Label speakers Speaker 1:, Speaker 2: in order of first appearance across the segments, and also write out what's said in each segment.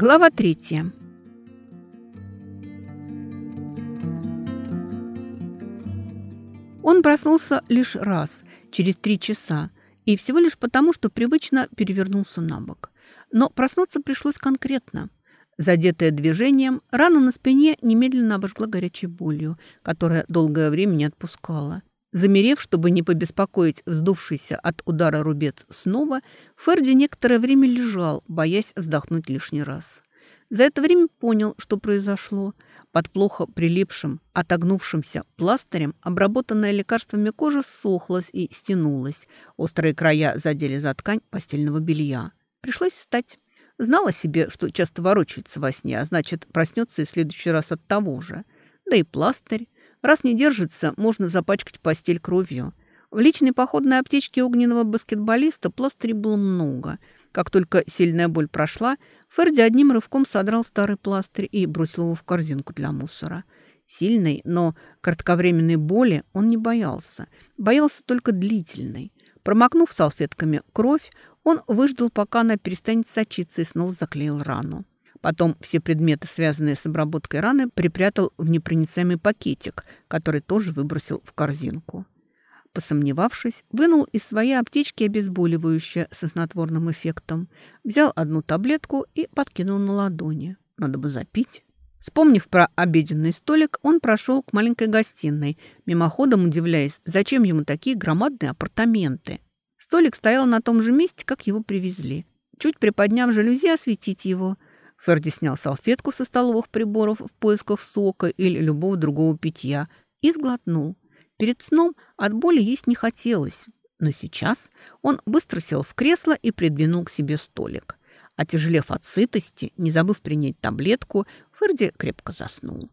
Speaker 1: Глава третья. Он проснулся лишь раз, через три часа, и всего лишь потому, что привычно перевернулся на бок. Но проснуться пришлось конкретно. Задетая движением, рана на спине немедленно обожгла горячей болью, которая долгое время не отпускала. Замерев, чтобы не побеспокоить вздувшийся от удара рубец снова, Ферди некоторое время лежал, боясь вздохнуть лишний раз. За это время понял, что произошло. Под плохо прилипшим, отогнувшимся пластырем обработанная лекарствами кожа ссохлась и стянулась. Острые края задели за ткань постельного белья. Пришлось встать. Знала себе, что часто ворочается во сне, а значит, проснется и в следующий раз от того же. Да и пластырь. Раз не держится, можно запачкать постель кровью. В личной походной аптечке огненного баскетболиста пластырей было много. Как только сильная боль прошла, Ферди одним рывком содрал старый пластырь и бросил его в корзинку для мусора. Сильной, но кратковременной боли он не боялся. Боялся только длительной. Промокнув салфетками кровь, он выждал, пока она перестанет сочиться, и снова заклеил рану. Потом все предметы, связанные с обработкой раны, припрятал в непроницаемый пакетик, который тоже выбросил в корзинку. Посомневавшись, вынул из своей аптечки обезболивающее со снотворным эффектом, взял одну таблетку и подкинул на ладони. Надо бы запить. Вспомнив про обеденный столик, он прошел к маленькой гостиной, мимоходом удивляясь, зачем ему такие громадные апартаменты. Столик стоял на том же месте, как его привезли. Чуть приподняв жалюзи, осветить его – Ферди снял салфетку со столовых приборов в поисках сока или любого другого питья и сглотнул. Перед сном от боли есть не хотелось, но сейчас он быстро сел в кресло и придвинул к себе столик. Отяжелев от сытости, не забыв принять таблетку, Ферди крепко заснул.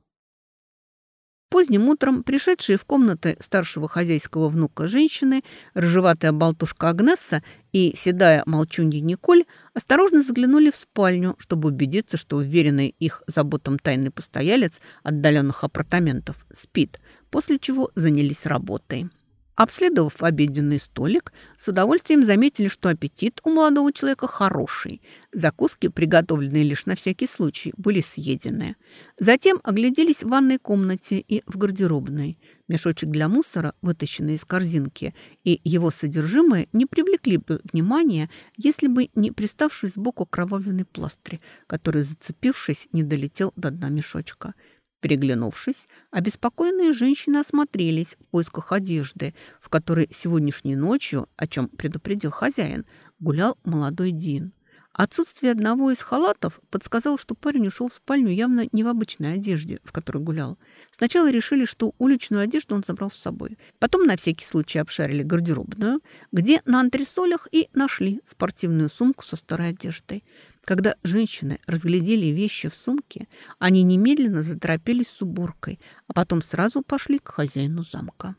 Speaker 1: Поздним утром пришедшие в комнаты старшего хозяйского внука женщины, рыжеватая болтушка Агнесса и седая молчунья Николь осторожно заглянули в спальню, чтобы убедиться, что уверенный их заботам тайный постоялец отдаленных апартаментов спит, после чего занялись работой. Обследовав обеденный столик, с удовольствием заметили, что аппетит у молодого человека хороший. Закуски, приготовленные лишь на всякий случай, были съедены. Затем огляделись в ванной комнате и в гардеробной. Мешочек для мусора, вытащенный из корзинки, и его содержимое не привлекли бы внимания, если бы не приставший сбоку кровавленный пластырь, который, зацепившись, не долетел до дна мешочка – Переглянувшись, обеспокоенные женщины осмотрелись в поисках одежды, в которой сегодняшней ночью, о чем предупредил хозяин, гулял молодой Дин. Отсутствие одного из халатов подсказало, что парень ушел в спальню явно не в обычной одежде, в которой гулял. Сначала решили, что уличную одежду он забрал с собой. Потом на всякий случай обшарили гардеробную, где на антресолях и нашли спортивную сумку со старой одеждой. Когда женщины разглядели вещи в сумке, они немедленно заторопились с уборкой, а потом сразу пошли к хозяину замка.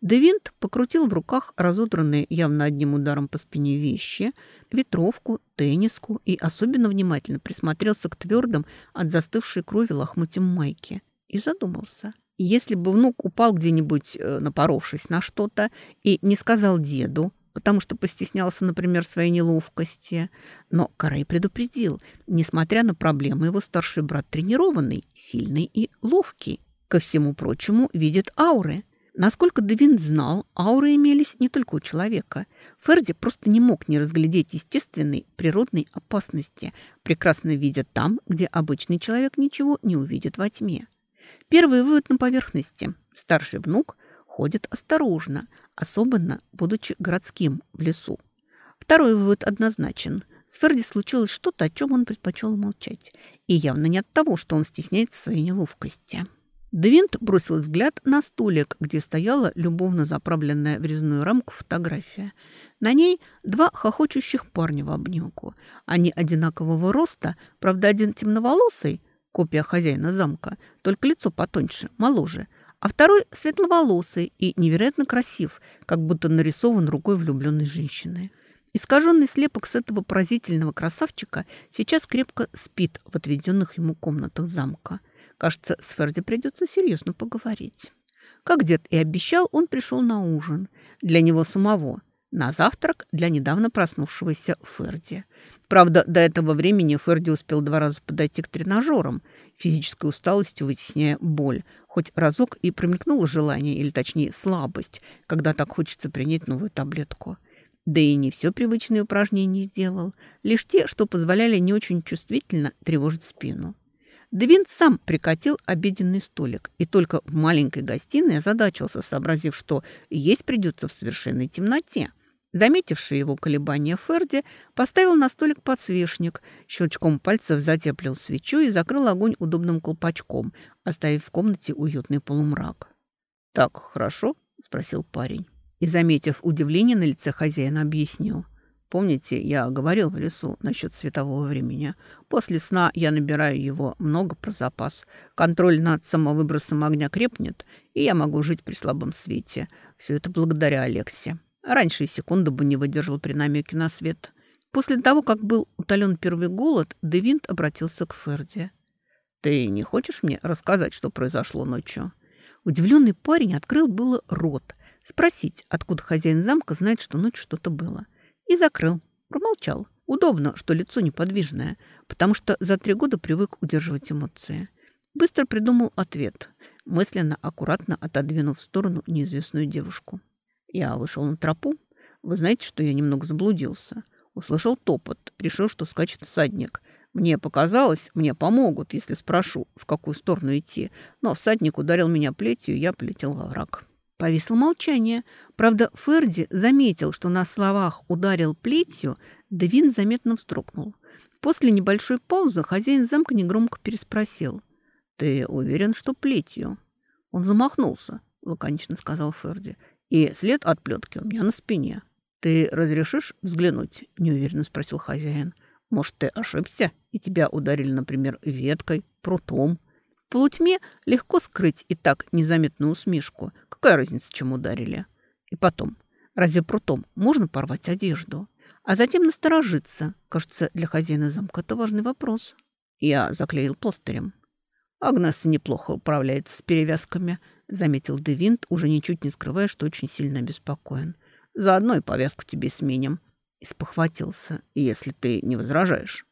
Speaker 1: Девинт покрутил в руках разодранные явно одним ударом по спине вещи, ветровку, тенниску и особенно внимательно присмотрелся к твердым от застывшей крови лохмотьям майки и задумался. Если бы внук упал где-нибудь, э, напоровшись на что-то, и не сказал деду, потому что постеснялся, например, своей неловкости. Но Карай предупредил, несмотря на проблемы, его старший брат тренированный, сильный и ловкий. Ко всему прочему, видит ауры. Насколько Девин знал, ауры имелись не только у человека. Ферди просто не мог не разглядеть естественной природной опасности, прекрасно видя там, где обычный человек ничего не увидит во тьме. Первый вывод на поверхности. Старший внук ходит осторожно, особенно будучи городским в лесу. Второй вывод однозначен. С Ферди случилось что-то, о чем он предпочел молчать. И явно не от того, что он стесняется своей неловкости. Девинт бросил взгляд на столик, где стояла любовно заправленная в резную рамку фотография. На ней два хохочущих парня в обнимку. Они одинакового роста, правда, один темноволосый, копия хозяина замка, только лицо потоньше, моложе – а второй светловолосый и невероятно красив, как будто нарисован рукой влюбленной женщины. Искаженный слепок с этого поразительного красавчика сейчас крепко спит в отведенных ему комнатах замка. Кажется, с Ферди придется серьезно поговорить. Как дед и обещал, он пришел на ужин. Для него самого. На завтрак для недавно проснувшегося Ферди. Правда, до этого времени Ферди успел два раза подойти к тренажерам, физической усталостью вытесняя боль. Хоть разок и промелькнуло желание, или точнее слабость, когда так хочется принять новую таблетку. Да и не все привычные упражнения сделал, лишь те, что позволяли не очень чувствительно тревожить спину. Девин сам прикатил обеденный столик и только в маленькой гостиной озадачился, сообразив, что есть придется в совершенной темноте. Заметивший его колебания Ферди поставил на столик подсвечник, щелчком пальцев затеплил свечу и закрыл огонь удобным колпачком, оставив в комнате уютный полумрак. «Так хорошо?» – спросил парень. И, заметив удивление на лице хозяина, объяснил. «Помните, я говорил в лесу насчет светового времени? После сна я набираю его много про запас. Контроль над самовыбросом огня крепнет, и я могу жить при слабом свете. Все это благодаря Алексе». Раньше и секунду бы не выдержал при намеке на свет. После того, как был утолен первый голод, Девинт обратился к Ферди. «Ты не хочешь мне рассказать, что произошло ночью?» Удивленный парень открыл было рот. Спросить, откуда хозяин замка знает, что ночью что-то было. И закрыл. Промолчал. Удобно, что лицо неподвижное, потому что за три года привык удерживать эмоции. Быстро придумал ответ, мысленно, аккуратно отодвинув в сторону неизвестную девушку. Я вышел на тропу. Вы знаете, что я немного заблудился. Услышал топот, решил, что скачет всадник. Мне показалось, мне помогут, если спрошу, в какую сторону идти. Но всадник ударил меня плетью, и я полетел во враг. Повисло молчание. Правда, Ферди заметил, что на словах «ударил плетью», Девин заметно вздрогнул. После небольшой паузы хозяин замка негромко переспросил. «Ты уверен, что плетью?» «Он замахнулся», — лаконично сказал Ферди. И след от плетки у меня на спине. Ты разрешишь взглянуть?» – неуверенно спросил хозяин. «Может, ты ошибся, и тебя ударили, например, веткой, прутом?» В полутьме легко скрыть и так незаметную усмешку. Какая разница, чем ударили? И потом, разве прутом можно порвать одежду? А затем насторожиться. Кажется, для хозяина замка это важный вопрос. Я заклеил пластырем. Агнеса неплохо управляется с перевязками – заметил Девинт, уже ничуть не скрывая, что очень сильно обеспокоен. «Заодно и повязку тебе сменим». И спохватился, если ты не возражаешь.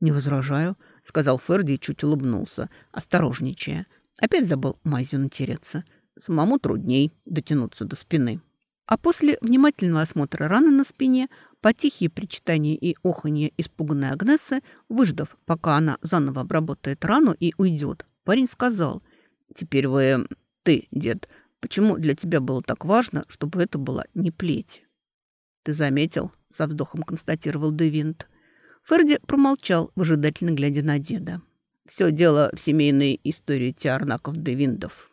Speaker 1: «Не возражаю», — сказал Ферди и чуть улыбнулся, осторожничая. Опять забыл мазью натереться. Самому трудней дотянуться до спины. А после внимательного осмотра раны на спине, по тихие причитания и оханье испуганной Агнесы, выждав, пока она заново обработает рану и уйдет, парень сказал, «Теперь вы ты, дед, почему для тебя было так важно, чтобы это была не плеть? Ты заметил, со вздохом констатировал Девинт. Ферди промолчал, выжидательно глядя на деда. Все дело в семейной истории Тиарнаков Девиндов,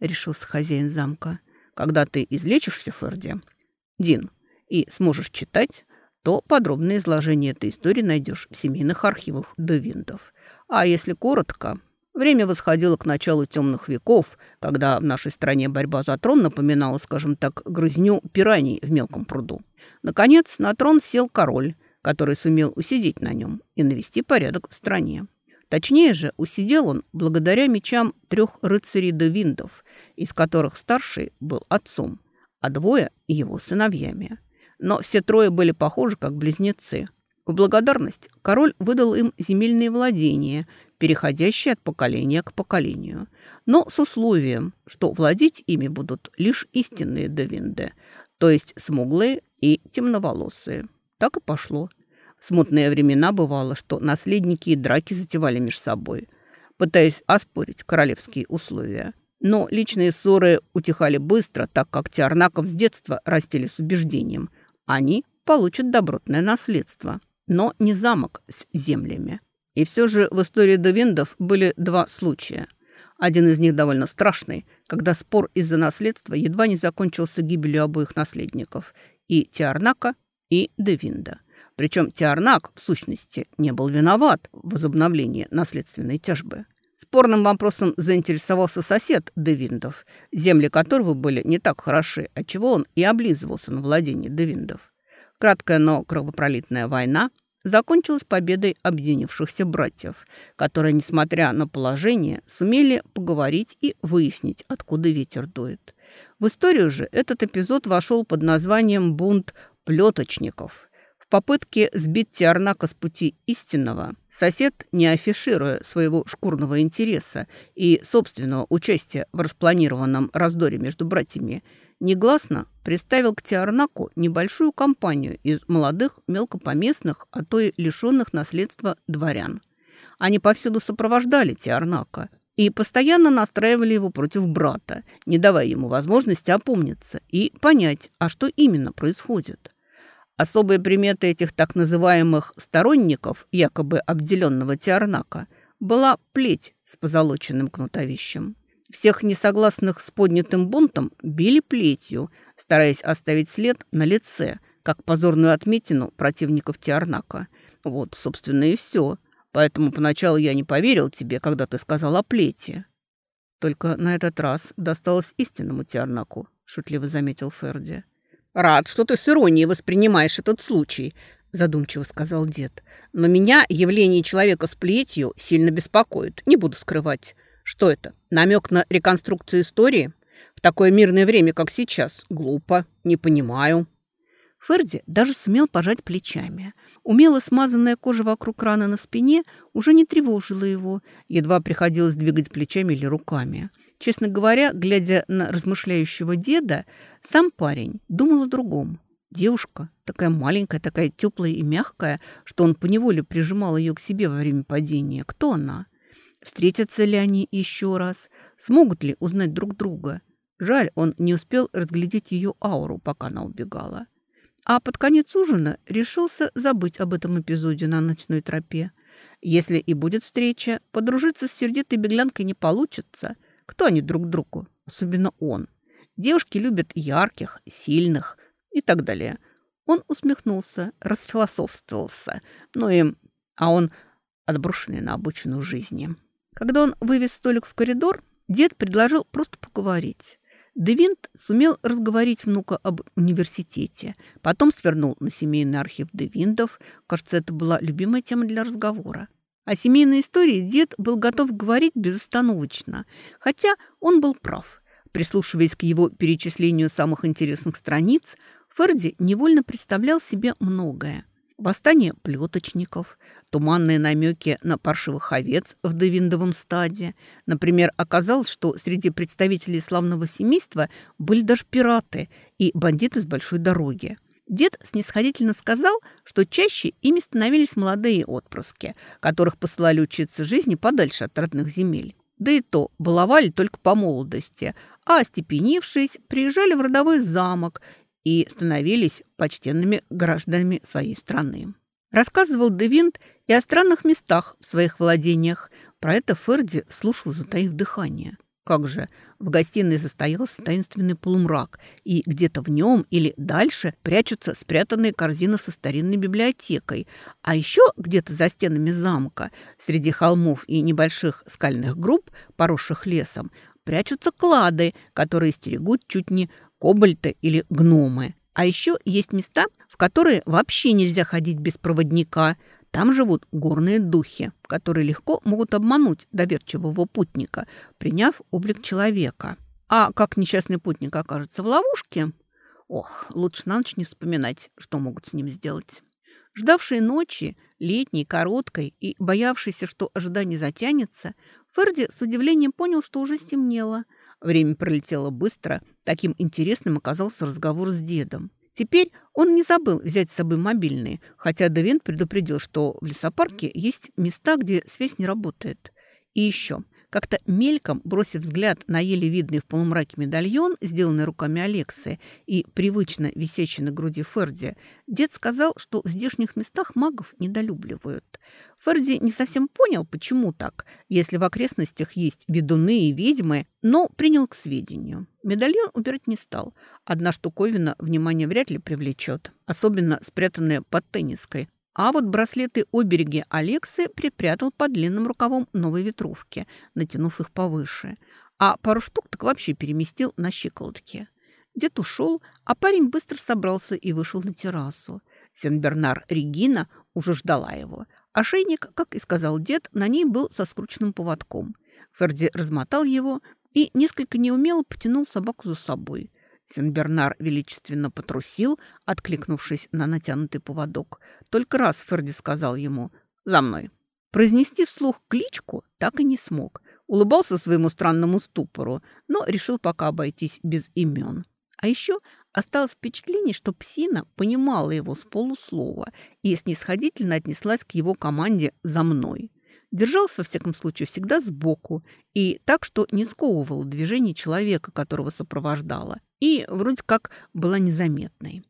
Speaker 1: решился хозяин замка. Когда ты излечишься, Ферди, Дин, и сможешь читать, то подробное изложение этой истории найдешь в семейных архивах Девиндов. А если коротко, Время восходило к началу темных веков, когда в нашей стране борьба за трон напоминала, скажем так, грызню пираний в мелком пруду. Наконец, на трон сел король, который сумел усидеть на нем и навести порядок в стране. Точнее же, усидел он благодаря мечам трех рыцарей Девиндов, из которых старший был отцом, а двое – его сыновьями. Но все трое были похожи как близнецы. В благодарность король выдал им земельные владения – переходящие от поколения к поколению, но с условием, что владеть ими будут лишь истинные девинды, то есть смуглые и темноволосые. Так и пошло. В смутные времена бывало, что наследники и драки затевали между собой, пытаясь оспорить королевские условия. Но личные ссоры утихали быстро, так как Тиарнаков с детства растили с убеждением. Они получат добротное наследство, но не замок с землями. И все же в истории Довиндов были два случая. Один из них довольно страшный, когда спор из-за наследства едва не закончился гибелью обоих наследников – и Тиарнака, и Девинда. Причем Тиарнак, в сущности, не был виноват в возобновлении наследственной тяжбы. Спорным вопросом заинтересовался сосед Девиндов, земли которого были не так хороши, отчего он и облизывался на владении Девиндов. Краткая, но кровопролитная война – закончилась победой объединившихся братьев, которые, несмотря на положение, сумели поговорить и выяснить, откуда ветер дует. В историю же этот эпизод вошел под названием «Бунт плеточников». В попытке сбить Тиарнака с пути истинного, сосед, не афишируя своего шкурного интереса и собственного участия в распланированном раздоре между братьями, негласно приставил к Тиарнаку небольшую компанию из молодых мелкопоместных, а то и лишенных наследства дворян. Они повсюду сопровождали Тиарнака и постоянно настраивали его против брата, не давая ему возможности опомниться и понять, а что именно происходит. Особые приметы этих так называемых «сторонников», якобы обделенного Тиарнака, была плеть с позолоченным кнутовищем. Всех несогласных с поднятым бунтом били плетью, стараясь оставить след на лице, как позорную отметину противников Тиарнака. Вот, собственно, и все. Поэтому поначалу я не поверил тебе, когда ты сказал о плете. Только на этот раз досталось истинному Тиарнаку, шутливо заметил Ферди. Рад, что ты с иронией воспринимаешь этот случай, задумчиво сказал дед. Но меня явление человека с плетью сильно беспокоит, не буду скрывать. Что это? Намек на реконструкцию истории? В такое мирное время, как сейчас? Глупо. Не понимаю. Ферди даже сумел пожать плечами. Умело смазанная кожа вокруг раны на спине уже не тревожила его. Едва приходилось двигать плечами или руками. Честно говоря, глядя на размышляющего деда, сам парень думал о другом. Девушка, такая маленькая, такая теплая и мягкая, что он поневоле прижимал ее к себе во время падения. Кто она? Встретятся ли они еще раз? Смогут ли узнать друг друга? Жаль, он не успел разглядеть ее ауру, пока она убегала. А под конец ужина решился забыть об этом эпизоде на ночной тропе. Если и будет встреча, подружиться с сердитой беглянкой не получится. Кто они друг другу? Особенно он. Девушки любят ярких, сильных и так далее. Он усмехнулся, расфилософствовался. Ну и... А он отброшенный на обочину жизни. Когда он вывез столик в коридор, дед предложил просто поговорить. Девинт сумел разговорить внука об университете, потом свернул на семейный архив Девиндов. Кажется, это была любимая тема для разговора. О семейной истории дед был готов говорить безостановочно, хотя он был прав. Прислушиваясь к его перечислению самых интересных страниц, Ферди невольно представлял себе многое. Восстание плеточников, туманные намеки на паршивых овец в Девиндовом стаде. Например, оказалось, что среди представителей славного семейства были даже пираты и бандиты с большой дороги. Дед снисходительно сказал, что чаще ими становились молодые отпрыски, которых посылали учиться жизни подальше от родных земель. Да и то баловали только по молодости, а остепенившись, приезжали в родовой замок и становились почтенными гражданами своей страны. Рассказывал Девинт и о странных местах в своих владениях. Про это Ферди слушал, затаив дыхание. Как же, в гостиной застоялся таинственный полумрак, и где-то в нем или дальше прячутся спрятанные корзины со старинной библиотекой. А еще где-то за стенами замка, среди холмов и небольших скальных групп, поросших лесом, прячутся клады, которые стерегут чуть не кобальты или гномы. А еще есть места, в которые вообще нельзя ходить без проводника. Там живут горные духи, которые легко могут обмануть доверчивого путника, приняв облик человека. А как несчастный путник окажется в ловушке? Ох, лучше на ночь не вспоминать, что могут с ним сделать. Ждавшие ночи, летней, короткой и боявшийся, что ожидание затянется, Ферди с удивлением понял, что уже стемнело – Время пролетело быстро. Таким интересным оказался разговор с дедом. Теперь он не забыл взять с собой мобильный, хотя Девин предупредил, что в лесопарке есть места, где связь не работает. И еще – как-то мельком, бросив взгляд на еле видный в полумраке медальон, сделанный руками Алексы и привычно висящий на груди Ферди, дед сказал, что в здешних местах магов недолюбливают. Ферди не совсем понял, почему так, если в окрестностях есть ведуны и ведьмы, но принял к сведению. Медальон убирать не стал. Одна штуковина внимание вряд ли привлечет, особенно спрятанная под тенниской, а вот браслеты-обереги Алексы припрятал под длинным рукавом новой ветровки, натянув их повыше. А пару штук так вообще переместил на щиколотки. Дед ушел, а парень быстро собрался и вышел на террасу. Сен-Бернар Регина уже ждала его. Ошейник, как и сказал дед, на ней был со скрученным поводком. Ферди размотал его и несколько неумело потянул собаку за собой. Сенбернар величественно потрусил, откликнувшись на натянутый поводок. Только раз Ферди сказал ему «За мной». Произнести вслух кличку так и не смог. Улыбался своему странному ступору, но решил пока обойтись без имен. А еще осталось впечатление, что псина понимала его с полуслова и снисходительно отнеслась к его команде «за мной». Держался, во всяком случае, всегда сбоку и так, что не сковывало движение человека, которого сопровождала, и вроде как была незаметной.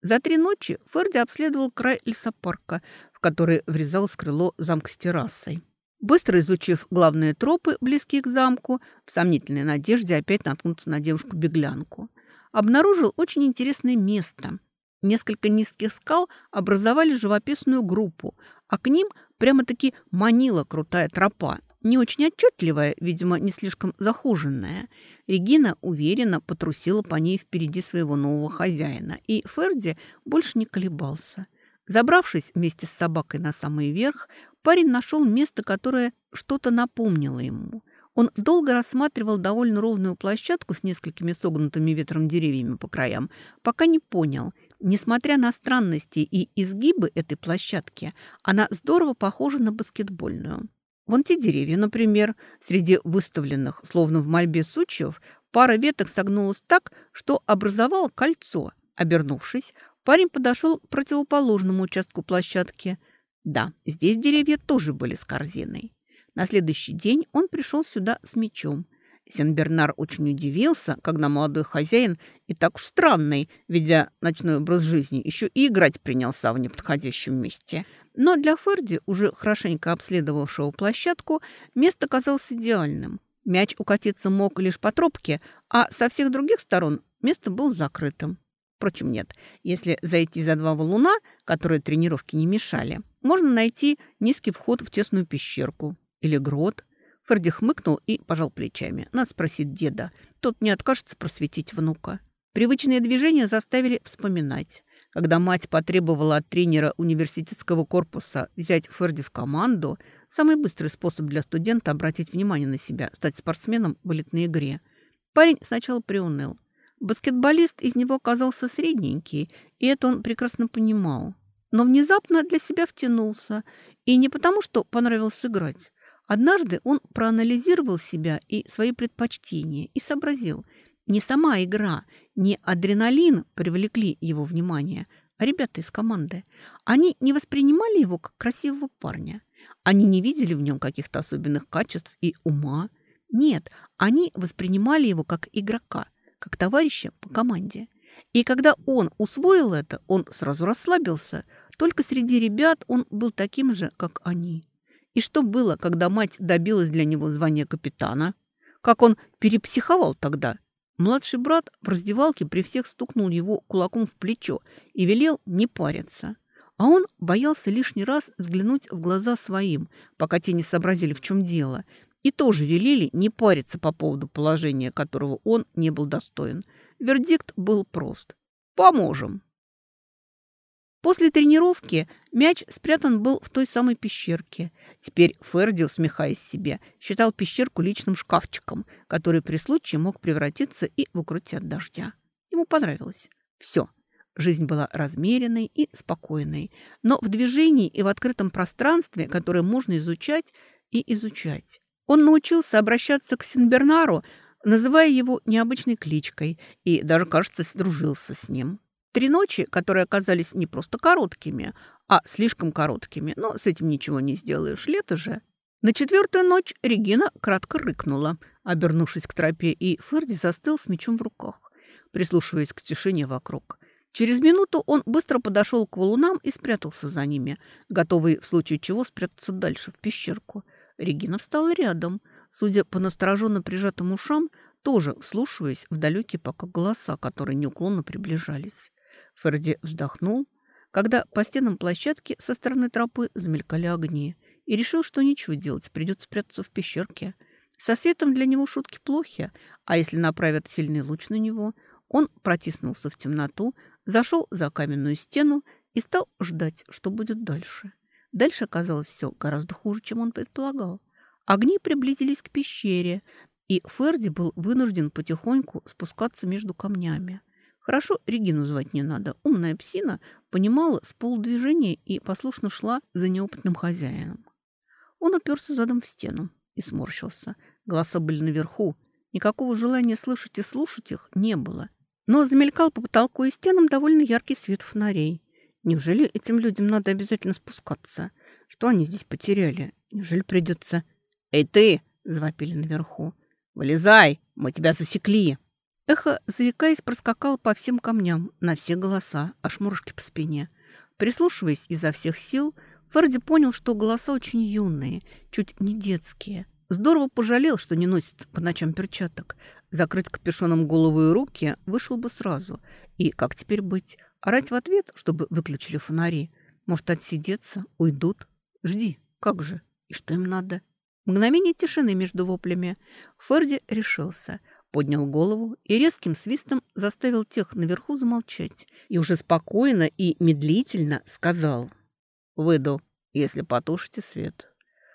Speaker 1: За три ночи Ферди обследовал край лесопарка, в который врезалось крыло замка с террасой. Быстро изучив главные тропы, близкие к замку, в сомнительной надежде опять наткнуться на девушку-беглянку, обнаружил очень интересное место. Несколько низких скал образовали живописную группу, а к ним прямо-таки манила крутая тропа, не очень отчетливая, видимо, не слишком захоженная. Регина уверенно потрусила по ней впереди своего нового хозяина, и Ферди больше не колебался. Забравшись вместе с собакой на самый верх, парень нашел место, которое что-то напомнило ему. Он долго рассматривал довольно ровную площадку с несколькими согнутыми ветром деревьями по краям, пока не понял – Несмотря на странности и изгибы этой площадки, она здорово похожа на баскетбольную. Вон те деревья, например, среди выставленных, словно в мольбе сучьев, пара веток согнулась так, что образовало кольцо. Обернувшись, парень подошел к противоположному участку площадки. Да, здесь деревья тоже были с корзиной. На следующий день он пришел сюда с мечом – Сенбернар очень удивился, когда молодой хозяин, и так уж странный, ведя ночной образ жизни, еще и играть принялся в неподходящем месте. Но для Ферди, уже хорошенько обследовавшего площадку, место казалось идеальным. Мяч укатиться мог лишь по тропке, а со всех других сторон место было закрытым. Впрочем, нет. Если зайти за два валуна, которые тренировки не мешали, можно найти низкий вход в тесную пещерку или грот, Ферди хмыкнул и пожал плечами. Надо спросить деда. Тот не откажется просветить внука. Привычные движения заставили вспоминать. Когда мать потребовала от тренера университетского корпуса взять Ферди в команду, самый быстрый способ для студента обратить внимание на себя – стать спортсменом в элитной игре. Парень сначала приуныл. Баскетболист из него оказался средненький, и это он прекрасно понимал. Но внезапно для себя втянулся. И не потому, что понравилось играть. Однажды он проанализировал себя и свои предпочтения и сообразил, не сама игра, не адреналин привлекли его внимание, а ребята из команды. Они не воспринимали его как красивого парня. Они не видели в нем каких-то особенных качеств и ума. Нет, они воспринимали его как игрока, как товарища по команде. И когда он усвоил это, он сразу расслабился. Только среди ребят он был таким же, как они. И что было, когда мать добилась для него звания капитана? Как он перепсиховал тогда? Младший брат в раздевалке при всех стукнул его кулаком в плечо и велел не париться. А он боялся лишний раз взглянуть в глаза своим, пока те не сообразили, в чем дело, и тоже велели не париться по поводу положения, которого он не был достоин. Вердикт был прост. «Поможем». После тренировки мяч спрятан был в той самой пещерке. Теперь Ферди, усмехаясь себе, считал пещерку личным шкафчиком, который при случае мог превратиться и в укрытие от дождя. Ему понравилось. Все. Жизнь была размеренной и спокойной, но в движении и в открытом пространстве, которое можно изучать и изучать. Он научился обращаться к Синбернару, называя его необычной кличкой, и даже, кажется, сдружился с ним. Три ночи, которые оказались не просто короткими, а слишком короткими, но с этим ничего не сделаешь, лето же. На четвертую ночь Регина кратко рыкнула, обернувшись к тропе, и Ферди застыл с мечом в руках, прислушиваясь к тишине вокруг. Через минуту он быстро подошел к валунам и спрятался за ними, готовый в случае чего спрятаться дальше в пещерку. Регина встала рядом, судя по настороженно прижатым ушам, тоже вслушиваясь в далекие пока голоса, которые неуклонно приближались. Ферди вздохнул, когда по стенам площадки со стороны тропы замелькали огни, и решил, что ничего делать, придется спрятаться в пещерке. Со светом для него шутки плохи, а если направят сильный луч на него, он протиснулся в темноту, зашел за каменную стену и стал ждать, что будет дальше. Дальше оказалось все гораздо хуже, чем он предполагал. Огни приблизились к пещере, и Ферди был вынужден потихоньку спускаться между камнями. Хорошо, Регину звать не надо. Умная псина понимала с полудвижения и послушно шла за неопытным хозяином. Он уперся задом в стену и сморщился. Голоса были наверху. Никакого желания слышать и слушать их не было. Но замелькал по потолку и стенам довольно яркий свет фонарей. Неужели этим людям надо обязательно спускаться? Что они здесь потеряли? Неужели придется... «Эй, ты!» — завопили наверху. «Вылезай! Мы тебя засекли!» Эхо, заикаясь, проскакало по всем камням, на все голоса, аж мурашки по спине. Прислушиваясь изо всех сил, Ферди понял, что голоса очень юные, чуть не детские. Здорово пожалел, что не носит по ночам перчаток. Закрыть капюшоном голову и руки вышел бы сразу. И как теперь быть? Орать в ответ, чтобы выключили фонари? Может, отсидеться? Уйдут? Жди. Как же? И что им надо? Мгновение тишины между воплями. Ферди решился. Поднял голову и резким свистом заставил тех наверху замолчать. И уже спокойно и медлительно сказал. «Выйду, если потушите свет».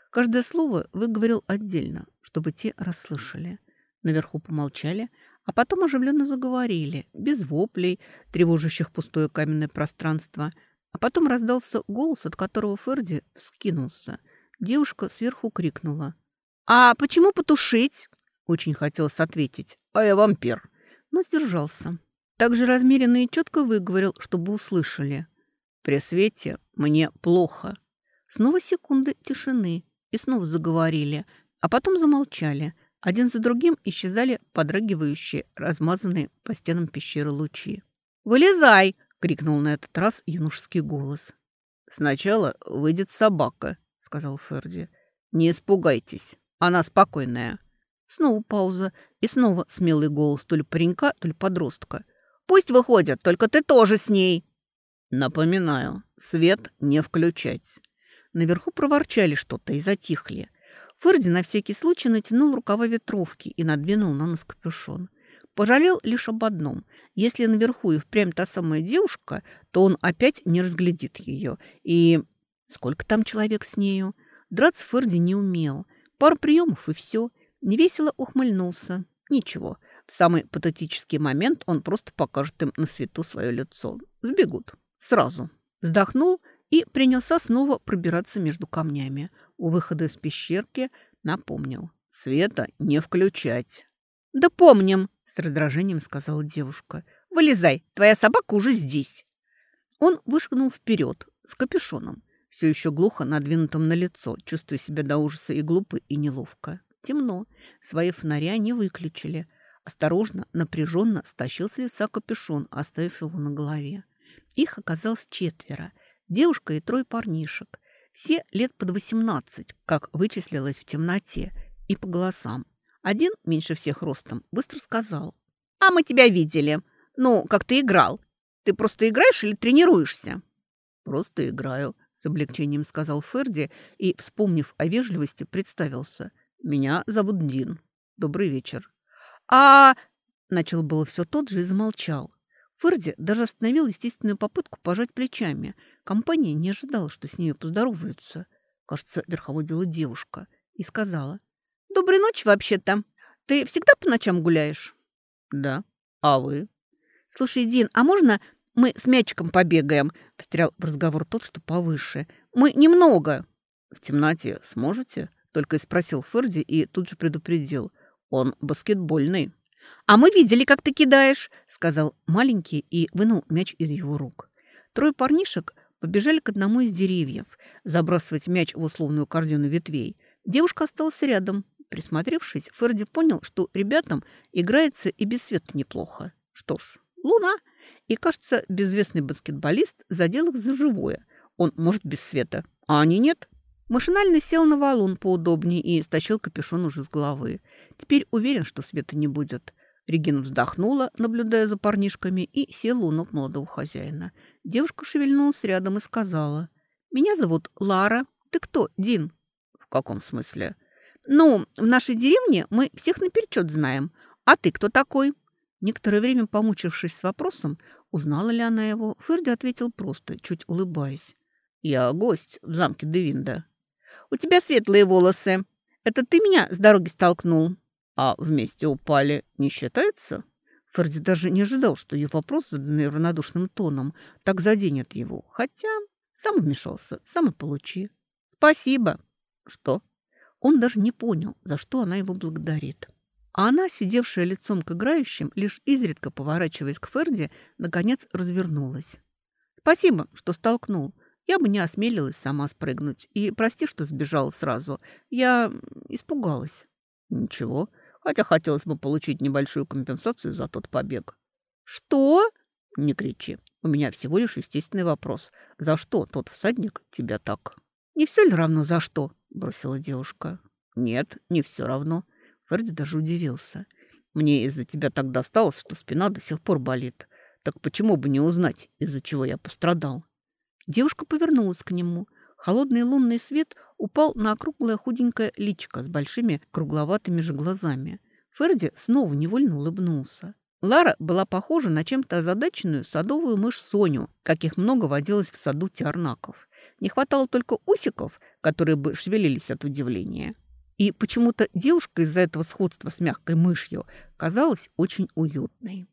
Speaker 1: Каждое слово выговорил отдельно, чтобы те расслышали. Наверху помолчали, а потом оживленно заговорили, без воплей, тревожащих пустое каменное пространство. А потом раздался голос, от которого Ферди вскинулся. Девушка сверху крикнула. «А почему потушить?» Очень хотелось ответить. «А я вампир». Но сдержался. Так же размеренно и четко выговорил, чтобы услышали. «При свете мне плохо». Снова секунды тишины. И снова заговорили, а потом замолчали – один за другим исчезали подрагивающие, размазанные по стенам пещеры лучи. «Вылезай!» — крикнул на этот раз юношеский голос. «Сначала выйдет собака», — сказал Ферди. «Не испугайтесь, она спокойная». Снова пауза, и снова смелый голос то ли паренька, то ли подростка. «Пусть выходят, только ты тоже с ней!» «Напоминаю, свет не включать». Наверху проворчали что-то и затихли. Ферди на всякий случай натянул рукава ветровки и надвинул на нос капюшон. Пожалел лишь об одном. Если наверху и впрямь та самая девушка, то он опять не разглядит ее. И сколько там человек с нею? Драться Ферди не умел. Пару приемов и все. Невесело ухмыльнулся. Ничего. В самый патетический момент он просто покажет им на свету свое лицо. Сбегут. Сразу. Вздохнул и принялся снова пробираться между камнями. У выхода из пещерки напомнил. «Света не включать». «Да помним», — с раздражением сказала девушка. «Вылезай, твоя собака уже здесь». Он вышагнул вперед с капюшоном, все еще глухо надвинутым на лицо, чувствуя себя до ужаса и глупо, и неловко. Темно. Свои фонари они выключили. Осторожно, напряженно стащил с лица капюшон, оставив его на голове. Их оказалось четверо. Девушка и трое парнишек. Все лет под 18, как вычислилось в темноте, и по голосам. Один, меньше всех ростом, быстро сказал. «А мы тебя видели. Ну, как ты играл. Ты просто играешь или тренируешься?» «Просто играю», — с облегчением сказал Ферди и, вспомнив о вежливости, представился. «Меня зовут Дин. Добрый вечер». «А...» — начал было все тот же и замолчал. Ферди даже остановил естественную попытку пожать плечами — Компания не ожидала, что с ней поздороваются. Кажется, верховодила девушка. И сказала. «Доброй ночи, вообще-то. Ты всегда по ночам гуляешь?» «Да. А вы?» «Слушай, Дин, а можно мы с мячиком побегаем?» Встрял в разговор тот, что повыше. «Мы немного». «В темноте сможете?» Только и спросил Ферди и тут же предупредил. «Он баскетбольный». «А мы видели, как ты кидаешь», — сказал маленький и вынул мяч из его рук. Трое парнишек побежали к одному из деревьев, забрасывать мяч в условную корзину ветвей. Девушка осталась рядом. Присмотревшись, Ферди понял, что ребятам играется и без света неплохо. Что ж, луна. И, кажется, безвестный баскетболист задел их за живое. Он может без света, а они нет. Машинально сел на валун поудобнее и стащил капюшон уже с головы. Теперь уверен, что света не будет. Регина вздохнула, наблюдая за парнишками, и села у ног молодого хозяина. Девушка шевельнулась рядом и сказала. «Меня зовут Лара. Ты кто, Дин?» «В каком смысле?» «Ну, в нашей деревне мы всех наперечет знаем. А ты кто такой?» Некоторое время помучившись с вопросом, узнала ли она его, Ферди ответил просто, чуть улыбаясь. «Я гость в замке Девинда». «У тебя светлые волосы. Это ты меня с дороги столкнул?» А вместе упали не считается? Ферди даже не ожидал, что ее вопрос, заданный равнодушным тоном, так заденет его. Хотя сам вмешался, сам и получи. Спасибо. Что? Он даже не понял, за что она его благодарит. А она, сидевшая лицом к играющим, лишь изредка поворачиваясь к Ферди, наконец развернулась. «Спасибо, что столкнул. Я бы не осмелилась сама спрыгнуть. И прости, что сбежала сразу. Я испугалась». «Ничего, хотя хотелось бы получить небольшую компенсацию за тот побег». «Что?» «Не кричи. У меня всего лишь естественный вопрос. За что тот всадник тебя так?» «Не все ли равно за что?» – бросила девушка. «Нет, не все равно». Ферди даже удивился. «Мне из-за тебя так досталось, что спина до сих пор болит. Так почему бы не узнать, из-за чего я пострадал?» Девушка повернулась к нему. Холодный лунный свет упал на округлое худенькое личико с большими кругловатыми же глазами. Ферди снова невольно улыбнулся. Лара была похожа на чем-то озадаченную садовую мышь Соню, каких много водилось в саду Тиарнаков. Не хватало только усиков, которые бы шевелились от удивления. И почему-то девушка из-за этого сходства с мягкой мышью казалась очень уютной.